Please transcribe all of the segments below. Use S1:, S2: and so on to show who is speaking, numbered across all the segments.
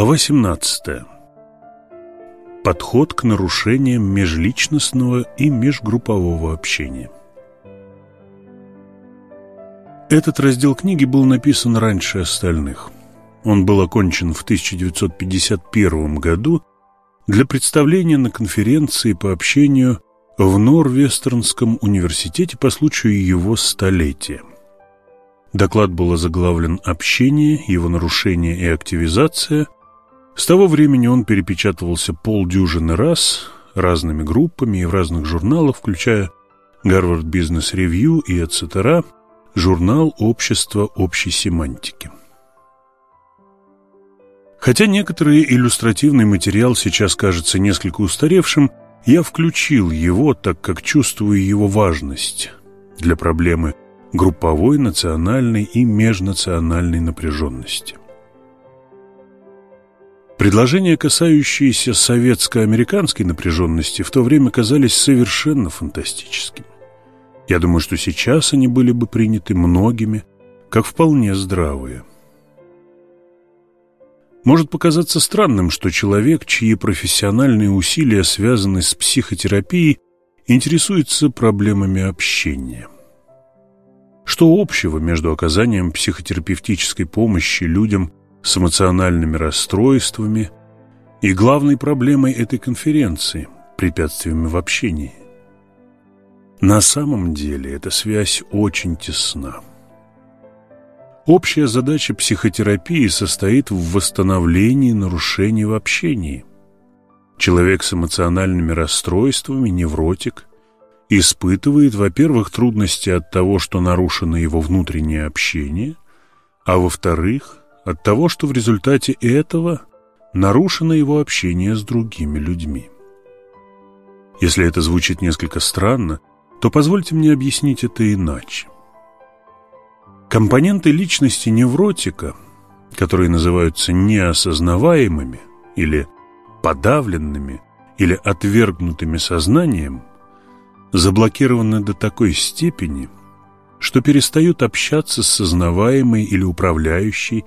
S1: Глава 17. Подход к нарушениям межличностного и межгруппового общения. Этот раздел книги был написан раньше остальных. Он был окончен в 1951 году для представления на конференции по общению в Норвестернском университете по случаю его столетия. Доклад был озаглавлен «Общение, его нарушение и активизация». С того времени он перепечатывался полдюжины раз разными группами и в разных журналах, включая Гарвард Бизнес Ревью и etc., журнал Общества общей семантики. Хотя некоторый иллюстративный материал сейчас кажется несколько устаревшим, я включил его, так как чувствую его важность для проблемы групповой, национальной и межнациональной напряженности. Предложения, касающиеся советско-американской напряженности, в то время казались совершенно фантастическими. Я думаю, что сейчас они были бы приняты многими, как вполне здравые. Может показаться странным, что человек, чьи профессиональные усилия связаны с психотерапией, интересуется проблемами общения – что общего между оказанием психотерапевтической помощи людям с эмоциональными расстройствами и главной проблемой этой конференции – препятствиями в общении? На самом деле эта связь очень тесна. Общая задача психотерапии состоит в восстановлении нарушений в общении. Человек с эмоциональными расстройствами, невротик, испытывает, во-первых, трудности от того, что нарушено его внутреннее общение, а во-вторых, от того, что в результате этого нарушено его общение с другими людьми. Если это звучит несколько странно, то позвольте мне объяснить это иначе. Компоненты личности невротика, которые называются неосознаваемыми или подавленными или отвергнутыми сознанием – заблокированы до такой степени, что перестают общаться с сознаваемой или управляющей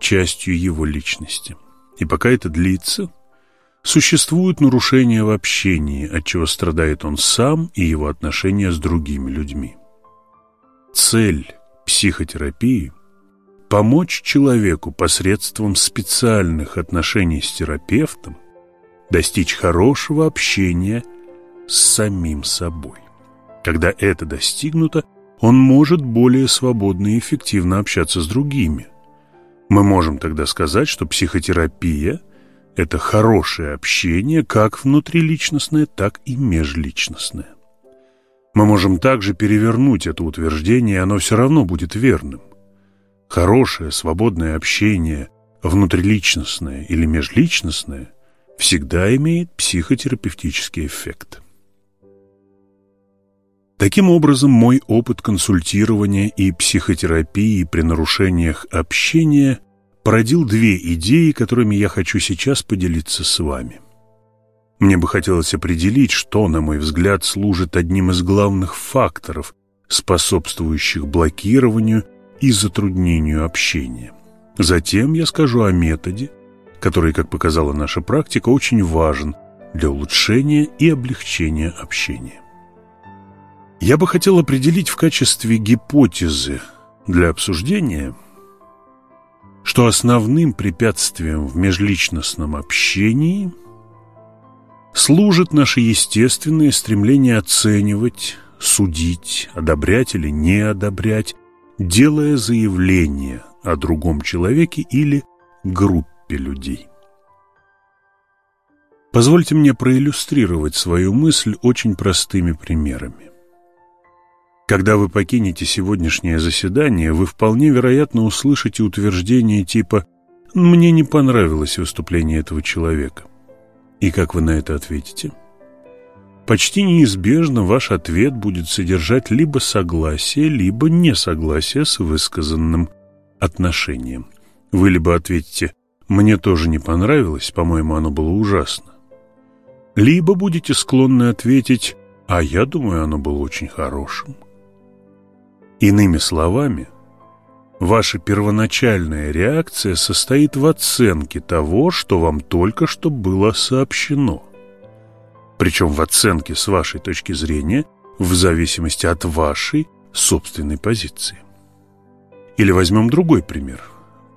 S1: частью его личности. И пока это длится, существуют нарушения в общении, от чего страдает он сам и его отношения с другими людьми. Цель психотерапии – помочь человеку посредством специальных отношений с терапевтом достичь хорошего общения – с самим собой. Когда это достигнуто, он может более свободно и эффективно общаться с другими. Мы можем тогда сказать, что психотерапия – это хорошее общение как внутриличностное, так и межличностное. Мы можем также перевернуть это утверждение, и оно все равно будет верным. Хорошее, свободное общение, внутриличностное или межличностное, всегда имеет психотерапевтический эффект. Таким образом, мой опыт консультирования и психотерапии при нарушениях общения породил две идеи, которыми я хочу сейчас поделиться с вами. Мне бы хотелось определить, что, на мой взгляд, служит одним из главных факторов, способствующих блокированию и затруднению общения. Затем я скажу о методе, который, как показала наша практика, очень важен для улучшения и облегчения общения. Я бы хотел определить в качестве гипотезы для обсуждения, что основным препятствием в межличностном общении служит наше естественное стремление оценивать, судить, одобрять или не одобрять, делая заявление о другом человеке или группе людей. Позвольте мне проиллюстрировать свою мысль очень простыми примерами. Когда вы покинете сегодняшнее заседание, вы вполне вероятно услышите утверждение типа «Мне не понравилось выступление этого человека». И как вы на это ответите? Почти неизбежно ваш ответ будет содержать либо согласие, либо несогласие с высказанным отношением. Вы либо ответите «Мне тоже не понравилось, по-моему, оно было ужасно», либо будете склонны ответить «А я думаю, оно было очень хорошим». Иными словами, Ваша первоначальная реакция состоит в оценке того, что вам только что было сообщено. Причем в оценке с вашей точки зрения в зависимости от вашей собственной позиции. Или возьмем другой пример.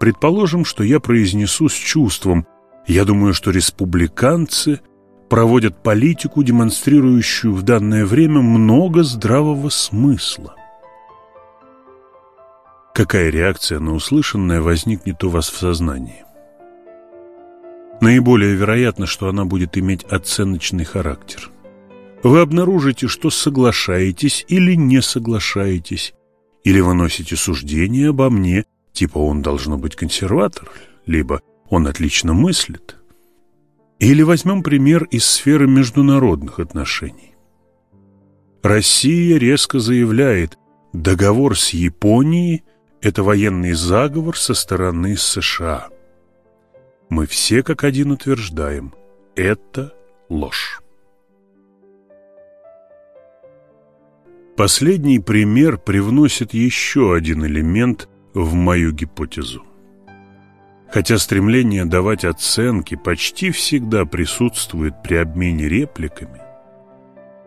S1: Предположим, что я произнесу с чувством «Я думаю, что республиканцы проводят политику, демонстрирующую в данное время много здравого смысла». Какая реакция на услышанное возникнет у вас в сознании? Наиболее вероятно, что она будет иметь оценочный характер. Вы обнаружите, что соглашаетесь или не соглашаетесь, или выносите суждение обо мне, типа он должно быть консерватор, либо он отлично мыслит. Или возьмем пример из сферы международных отношений. Россия резко заявляет, договор с Японией – это военный заговор со стороны США. Мы все как один утверждаем, это ложь. Последний пример привносит еще один элемент в мою гипотезу. Хотя стремление давать оценки почти всегда присутствует при обмене репликами,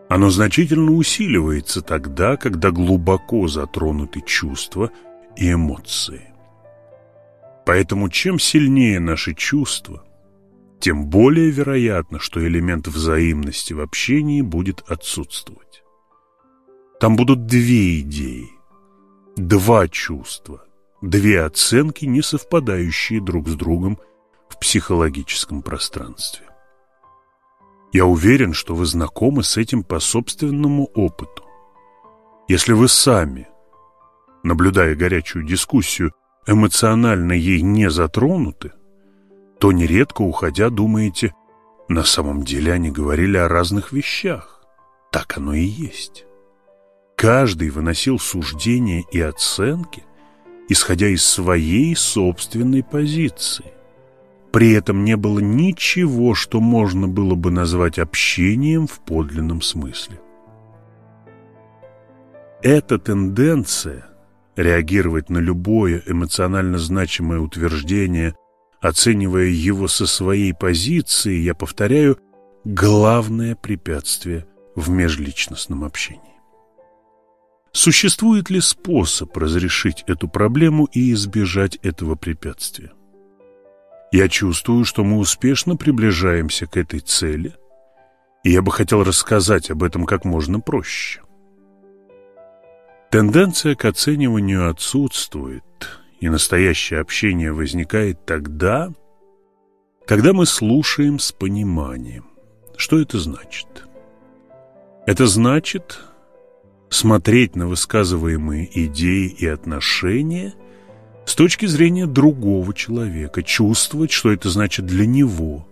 S1: оно значительно усиливается тогда, когда глубоко затронуты чувства – и эмоции. Поэтому чем сильнее наши чувства, тем более вероятно, что элемент взаимности в общении будет отсутствовать. Там будут две идеи, два чувства, две оценки, не совпадающие друг с другом в психологическом пространстве. Я уверен, что вы знакомы с этим по собственному опыту. Если вы сами наблюдая горячую дискуссию, эмоционально ей не затронуты, то нередко, уходя, думаете, на самом деле они говорили о разных вещах. Так оно и есть. Каждый выносил суждения и оценки, исходя из своей собственной позиции. При этом не было ничего, что можно было бы назвать общением в подлинном смысле. Эта тенденция реагировать на любое эмоционально значимое утверждение, оценивая его со своей позиции, я повторяю, главное препятствие в межличностном общении. Существует ли способ разрешить эту проблему и избежать этого препятствия? Я чувствую, что мы успешно приближаемся к этой цели, и я бы хотел рассказать об этом как можно проще. Тенденция к оцениванию отсутствует, и настоящее общение возникает тогда, когда мы слушаем с пониманием. Что это значит? Это значит смотреть на высказываемые идеи и отношения с точки зрения другого человека, чувствовать, что это значит для него,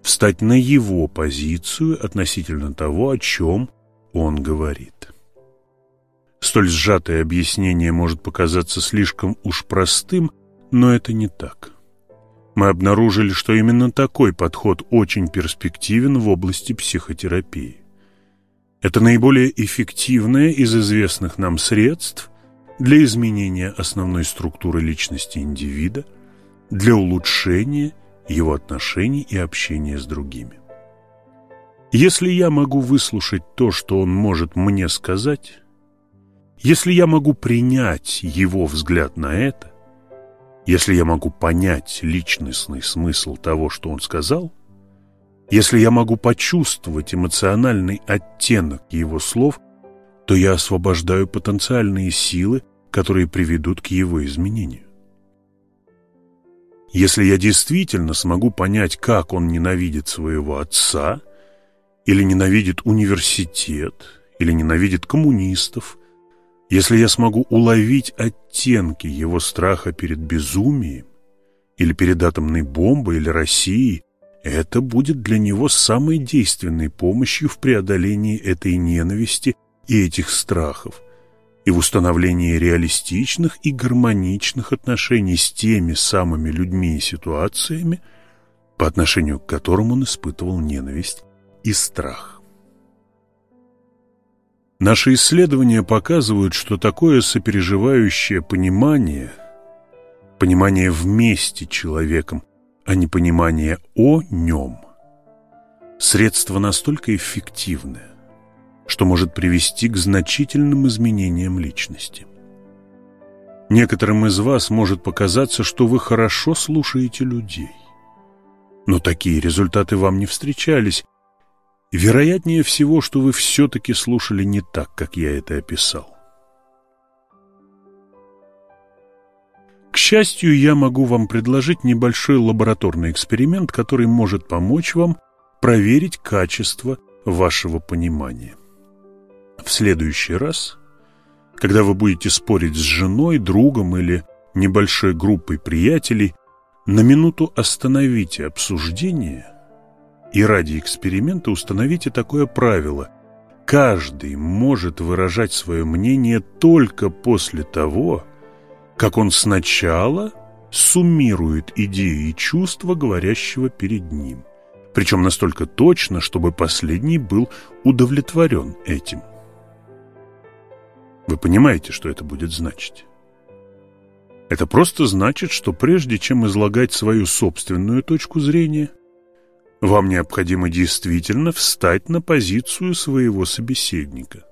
S1: встать на его позицию относительно того, о чем он говорит. Столь сжатое объяснение может показаться слишком уж простым, но это не так. Мы обнаружили, что именно такой подход очень перспективен в области психотерапии. Это наиболее эффективное из известных нам средств для изменения основной структуры личности индивида, для улучшения его отношений и общения с другими. Если я могу выслушать то, что он может мне сказать, если я могу принять его взгляд на это, если я могу понять личностный смысл того, что он сказал, если я могу почувствовать эмоциональный оттенок его слов, то я освобождаю потенциальные силы, которые приведут к его изменению. Если я действительно смогу понять, как он ненавидит своего отца, или ненавидит университет, или ненавидит коммунистов, если я смогу уловить оттенки его страха перед безумием, или перед атомной бомбой, или Россией, это будет для него самой действенной помощью в преодолении этой ненависти и этих страхов, и в установлении реалистичных и гармоничных отношений с теми самыми людьми и ситуациями, по отношению к которым он испытывал ненависть и страх. Наши исследования показывают, что такое сопереживающее понимание понимание вместе человеком, а не понимание о нем, средство настолько эффективное, что может привести к значительным изменениям личности. Некоторым из вас может показаться, что вы хорошо слушаете людей. Но такие результаты вам не встречались. Вероятнее всего, что вы все-таки слушали не так, как я это описал. К счастью, я могу вам предложить небольшой лабораторный эксперимент, который может помочь вам проверить качество вашего понимания. В следующий раз когда вы будете спорить с женой, другом или небольшой группой приятелей, на минуту остановите обсуждение и ради эксперимента установите такое правило. Каждый может выражать свое мнение только после того, как он сначала суммирует идеи и чувства говорящего перед ним. Причем настолько точно, чтобы последний был удовлетворен этим. Вы понимаете, что это будет значить? Это просто значит, что прежде чем излагать свою собственную точку зрения, вам необходимо действительно встать на позицию своего собеседника.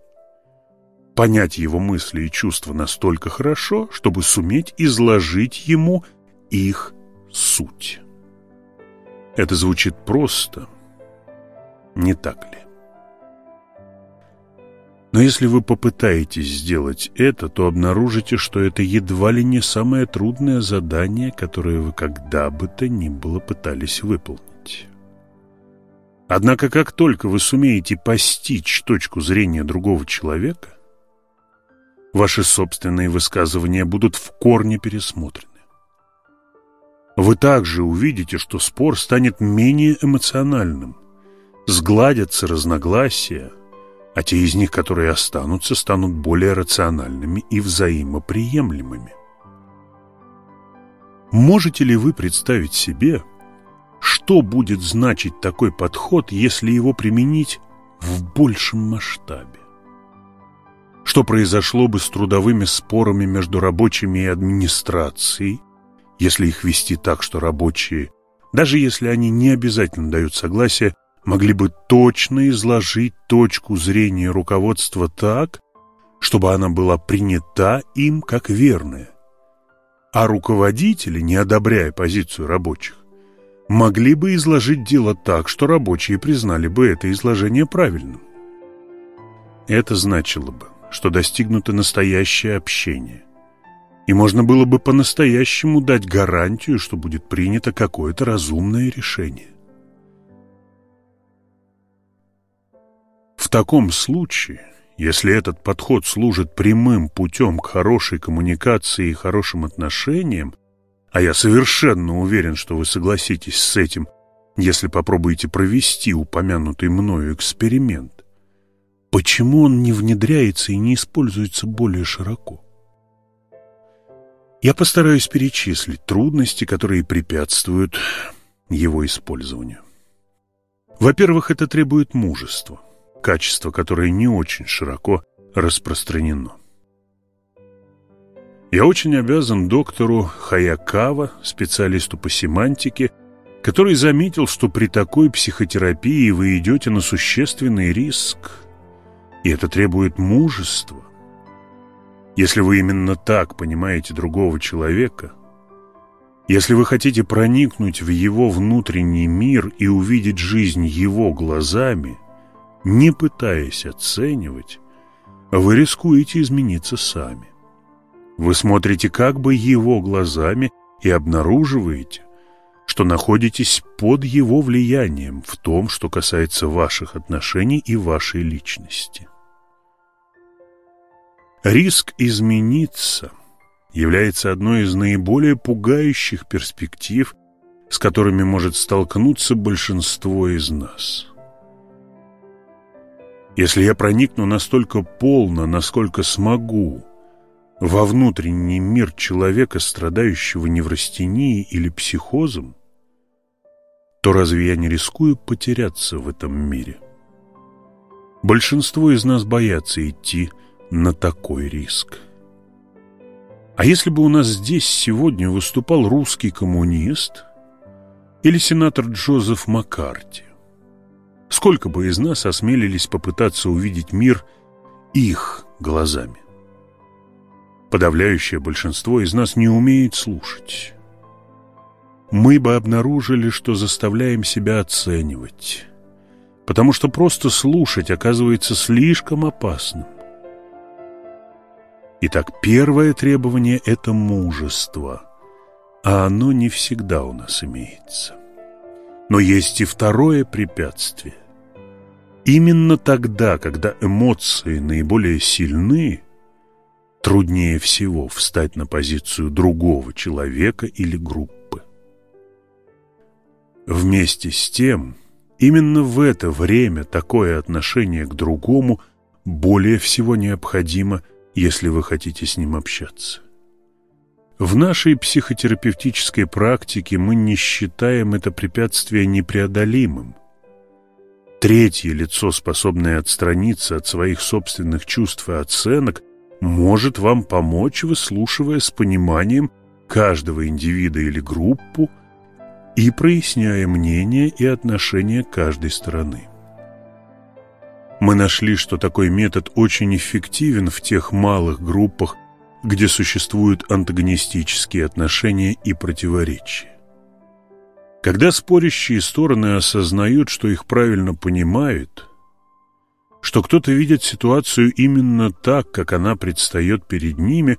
S1: Понять его мысли и чувства настолько хорошо, чтобы суметь изложить ему их суть. Это звучит просто, не так ли? Но если вы попытаетесь сделать это, то обнаружите, что это едва ли не самое трудное задание, которое вы когда бы то ни было пытались выполнить. Однако, как только вы сумеете постичь точку зрения другого человека, ваши собственные высказывания будут в корне пересмотрены. Вы также увидите, что спор станет менее эмоциональным, сгладятся разногласия, а те из них, которые останутся, станут более рациональными и взаимоприемлемыми. Можете ли вы представить себе, что будет значить такой подход, если его применить в большем масштабе? Что произошло бы с трудовыми спорами между рабочими и администрацией, если их вести так, что рабочие, даже если они не обязательно дают согласие, могли бы точно изложить точку зрения руководства так, чтобы она была принята им как верная. А руководители, не одобряя позицию рабочих, могли бы изложить дело так, что рабочие признали бы это изложение правильным. Это значило бы, что достигнуто настоящее общение, и можно было бы по-настоящему дать гарантию, что будет принято какое-то разумное решение. В таком случае, если этот подход служит прямым путем к хорошей коммуникации и хорошим отношениям, а я совершенно уверен, что вы согласитесь с этим, если попробуете провести упомянутый мною эксперимент, почему он не внедряется и не используется более широко? Я постараюсь перечислить трудности, которые препятствуют его использованию. Во-первых, это требует мужества качество, которое не очень широко распространено. Я очень обязан доктору Хаякава, специалисту по семантике, который заметил, что при такой психотерапии вы идете на существенный риск, и это требует мужества. Если вы именно так понимаете другого человека, если вы хотите проникнуть в его внутренний мир и увидеть жизнь его глазами – не пытаясь оценивать, вы рискуете измениться сами. Вы смотрите как бы его глазами и обнаруживаете, что находитесь под его влиянием в том, что касается ваших отношений и вашей личности. Риск измениться является одной из наиболее пугающих перспектив, с которыми может столкнуться большинство из нас. Если я проникну настолько полно, насколько смогу, во внутренний мир человека, страдающего неврастенией или психозом, то разве я не рискую потеряться в этом мире? Большинство из нас боятся идти на такой риск. А если бы у нас здесь сегодня выступал русский коммунист или сенатор Джозеф Маккарти, сколько бы из нас осмелились попытаться увидеть мир их глазами? Подавляющее большинство из нас не умеет слушать. Мы бы обнаружили, что заставляем себя оценивать, потому что просто слушать оказывается слишком опасным. Итак, первое требование – это мужество, а оно не всегда у нас имеется. Но есть и второе препятствие. Именно тогда, когда эмоции наиболее сильны, труднее всего встать на позицию другого человека или группы. Вместе с тем, именно в это время такое отношение к другому более всего необходимо – если вы хотите с ним общаться. В нашей психотерапевтической практике мы не считаем это препятствие непреодолимым. Третье лицо, способное отстраниться от своих собственных чувств и оценок, может вам помочь, выслушивая с пониманием каждого индивида или группу и проясняя мнение и отношение каждой стороны. Мы нашли, что такой метод очень эффективен в тех малых группах, где существуют антагонистические отношения и противоречия. Когда спорящие стороны осознают, что их правильно понимают, что кто-то видит ситуацию именно так, как она предстает перед ними,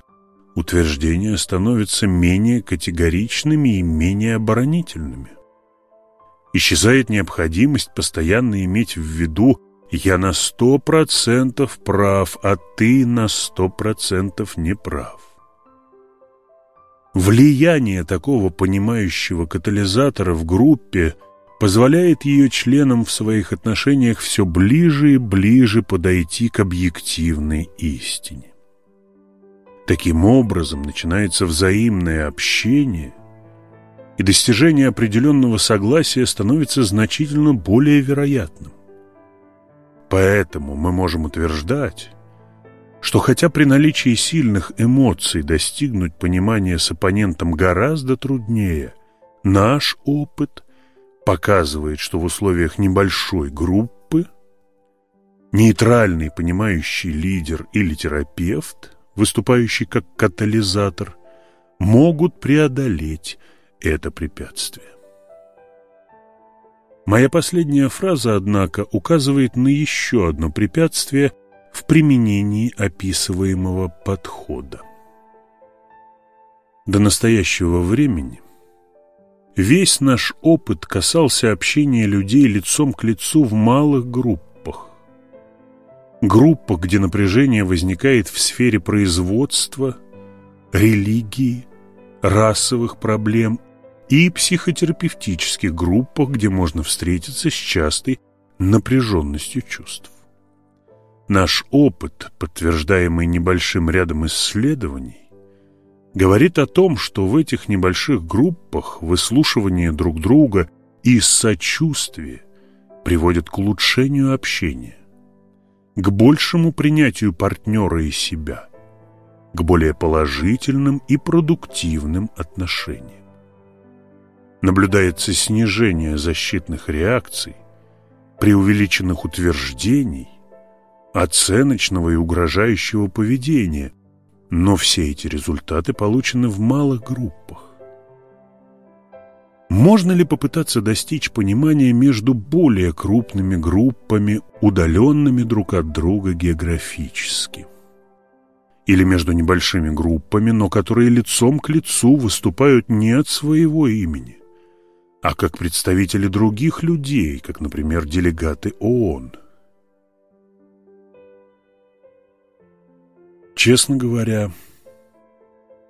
S1: утверждения становятся менее категоричными и менее оборонительными. Исчезает необходимость постоянно иметь в виду я на сто процентов прав, а ты на сто процентов не прав. Влияние такого понимающего катализатора в группе позволяет ее членам в своих отношениях все ближе и ближе подойти к объективной истине. Таким образом начинается взаимное общение, и достижение определенного согласия становится значительно более вероятным. Поэтому мы можем утверждать, что хотя при наличии сильных эмоций достигнуть понимания с оппонентом гораздо труднее, наш опыт показывает, что в условиях небольшой группы нейтральный понимающий лидер или терапевт, выступающий как катализатор, могут преодолеть это препятствие. Моя последняя фраза, однако, указывает на еще одно препятствие в применении описываемого подхода. До настоящего времени весь наш опыт касался общения людей лицом к лицу в малых группах. Группах, где напряжение возникает в сфере производства, религии, расовых проблем и психотерапевтических группах, где можно встретиться с частой напряженностью чувств. Наш опыт, подтверждаемый небольшим рядом исследований, говорит о том, что в этих небольших группах выслушивание друг друга и сочувствие приводят к улучшению общения, к большему принятию партнера и себя, к более положительным и продуктивным отношениям. Наблюдается снижение защитных реакций, преувеличенных утверждений, оценочного и угрожающего поведения, но все эти результаты получены в малых группах. Можно ли попытаться достичь понимания между более крупными группами, удаленными друг от друга географически? Или между небольшими группами, но которые лицом к лицу выступают не от своего имени? а как представители других людей, как, например, делегаты ООН. Честно говоря,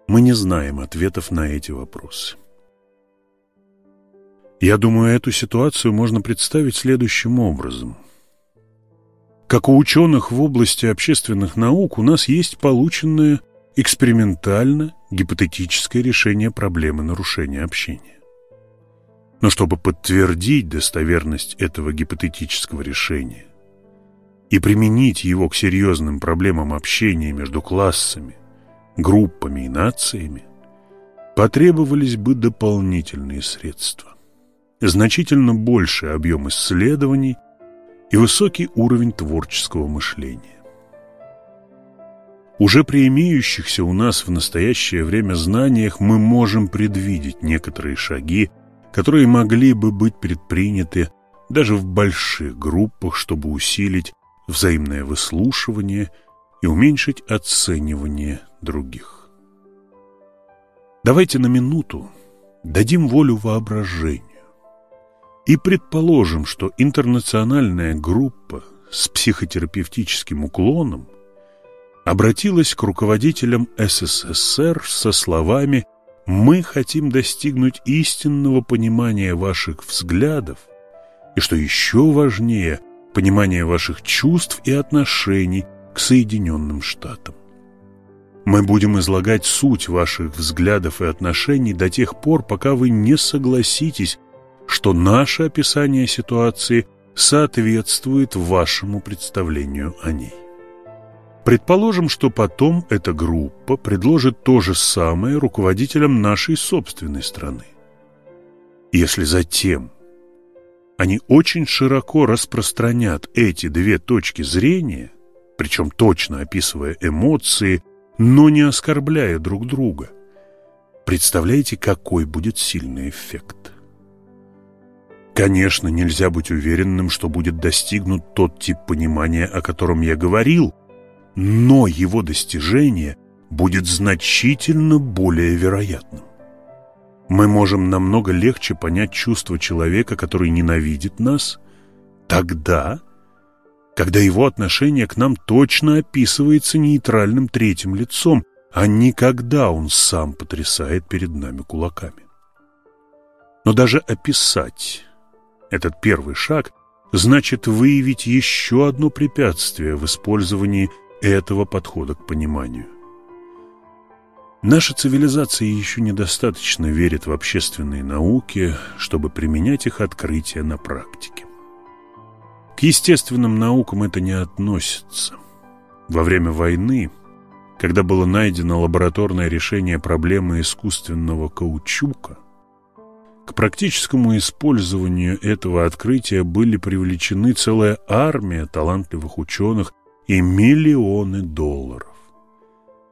S1: мы не знаем ответов на эти вопросы. Я думаю, эту ситуацию можно представить следующим образом. Как у ученых в области общественных наук у нас есть полученное экспериментально гипотетическое решение проблемы нарушения общения. Но чтобы подтвердить достоверность этого гипотетического решения и применить его к серьезным проблемам общения между классами, группами и нациями, потребовались бы дополнительные средства, значительно больший объем исследований и высокий уровень творческого мышления. Уже при имеющихся у нас в настоящее время знаниях мы можем предвидеть некоторые шаги, которые могли бы быть предприняты даже в больших группах, чтобы усилить взаимное выслушивание и уменьшить оценивание других. Давайте на минуту дадим волю воображению и предположим, что интернациональная группа с психотерапевтическим уклоном обратилась к руководителям СССР со словами «Мы хотим достигнуть истинного понимания ваших взглядов и, что еще важнее, понимания ваших чувств и отношений к Соединенным Штатам. Мы будем излагать суть ваших взглядов и отношений до тех пор, пока вы не согласитесь, что наше описание ситуации соответствует вашему представлению о ней. Предположим, что потом эта группа предложит то же самое руководителям нашей собственной страны. Если затем они очень широко распространят эти две точки зрения, причем точно описывая эмоции, но не оскорбляя друг друга, представляете, какой будет сильный эффект? Конечно, нельзя быть уверенным, что будет достигнут тот тип понимания, о котором я говорил, но его достижение будет значительно более вероятным. Мы можем намного легче понять чувство человека, который ненавидит нас, тогда, когда его отношение к нам точно описывается нейтральным третьим лицом, а не когда он сам потрясает перед нами кулаками. Но даже описать этот первый шаг значит выявить еще одно препятствие в использовании этого подхода к пониманию. Наша цивилизация еще недостаточно верит в общественные науки, чтобы применять их открытия на практике. К естественным наукам это не относится. Во время войны, когда было найдено лабораторное решение проблемы искусственного каучука, к практическому использованию этого открытия были привлечены целая армия талантливых ученых и миллионы долларов.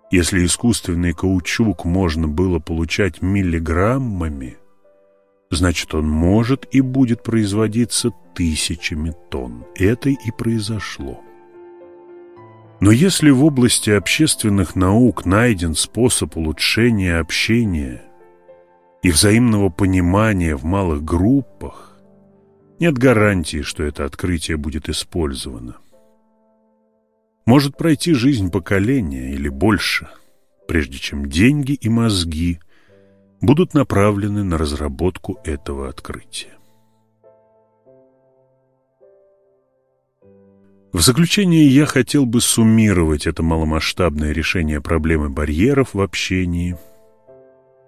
S1: Если искусственный каучук можно было получать миллиграммами, значит он может и будет производиться тысячами тонн. Это и произошло. Но если в области общественных наук найден способ улучшения общения и взаимного понимания в малых группах, нет гарантии, что это открытие будет использовано. Может пройти жизнь поколения или больше, прежде чем деньги и мозги будут направлены на разработку этого открытия. В заключение я хотел бы суммировать это маломасштабное решение проблемы барьеров в общении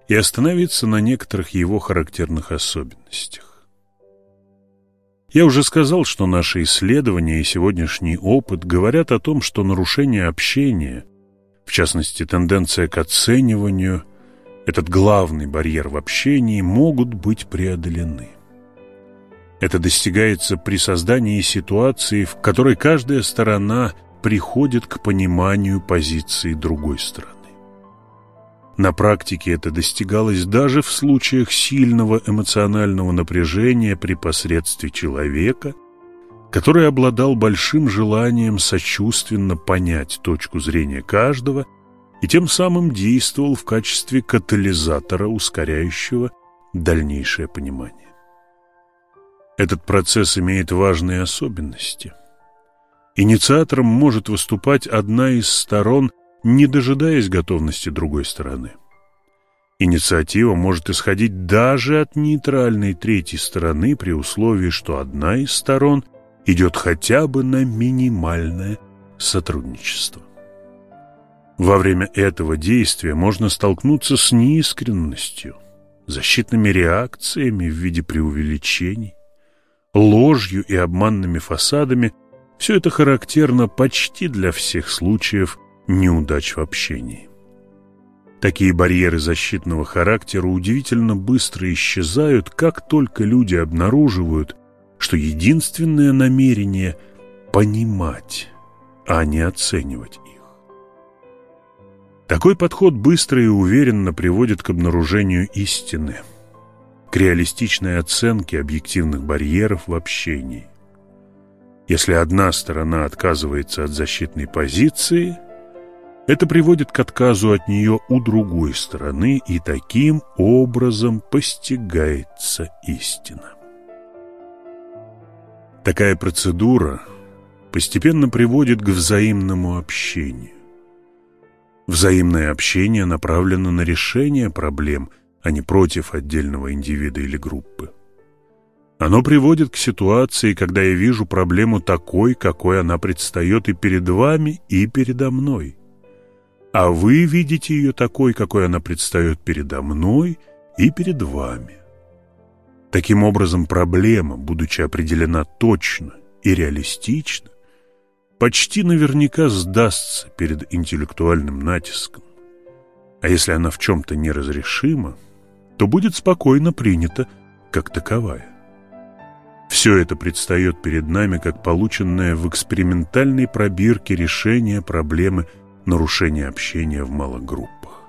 S1: и остановиться на некоторых его характерных особенностях. Я уже сказал, что наши исследования и сегодняшний опыт говорят о том, что нарушение общения, в частности тенденция к оцениванию, этот главный барьер в общении, могут быть преодолены. Это достигается при создании ситуации, в которой каждая сторона приходит к пониманию позиции другой стороны. На практике это достигалось даже в случаях сильного эмоционального напряжения при посредстве человека, который обладал большим желанием сочувственно понять точку зрения каждого и тем самым действовал в качестве катализатора, ускоряющего дальнейшее понимание. Этот процесс имеет важные особенности. Инициатором может выступать одна из сторон не дожидаясь готовности другой стороны. Инициатива может исходить даже от нейтральной третьей стороны при условии, что одна из сторон идет хотя бы на минимальное сотрудничество. Во время этого действия можно столкнуться с неискренностью, защитными реакциями в виде преувеличений, ложью и обманными фасадами. Все это характерно почти для всех случаев неудач в общении. Такие барьеры защитного характера удивительно быстро исчезают, как только люди обнаруживают, что единственное намерение – понимать, а не оценивать их. Такой подход быстро и уверенно приводит к обнаружению истины, к реалистичной оценке объективных барьеров в общении. Если одна сторона отказывается от защитной позиции – это приводит к отказу от нее у другой стороны, и таким образом постигается истина. Такая процедура постепенно приводит к взаимному общению. Взаимное общение направлено на решение проблем, а не против отдельного индивида или группы. Оно приводит к ситуации, когда я вижу проблему такой, какой она предстает и перед вами, и передо мной а вы видите ее такой, какой она предстает передо мной и перед вами. Таким образом, проблема, будучи определена точно и реалистично, почти наверняка сдастся перед интеллектуальным натиском. А если она в чем-то неразрешима, то будет спокойно принята как таковая. Все это предстает перед нами как полученное в экспериментальной пробирке решение проблемы нарушение общения в малых группах.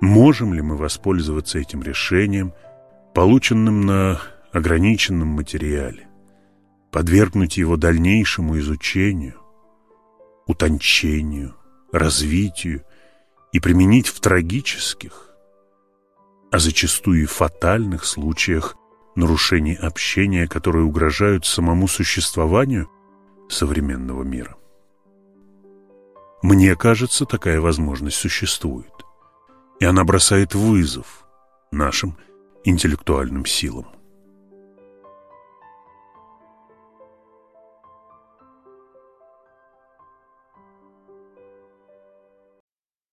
S1: Можем ли мы воспользоваться этим решением, полученным на ограниченном материале, подвергнуть его дальнейшему изучению, утончению, развитию и применить в трагических, а зачастую и фатальных случаях нарушений общения, которые угрожают самому существованию современного мира. Мне кажется, такая возможность существует. И она бросает вызов нашим интеллектуальным силам.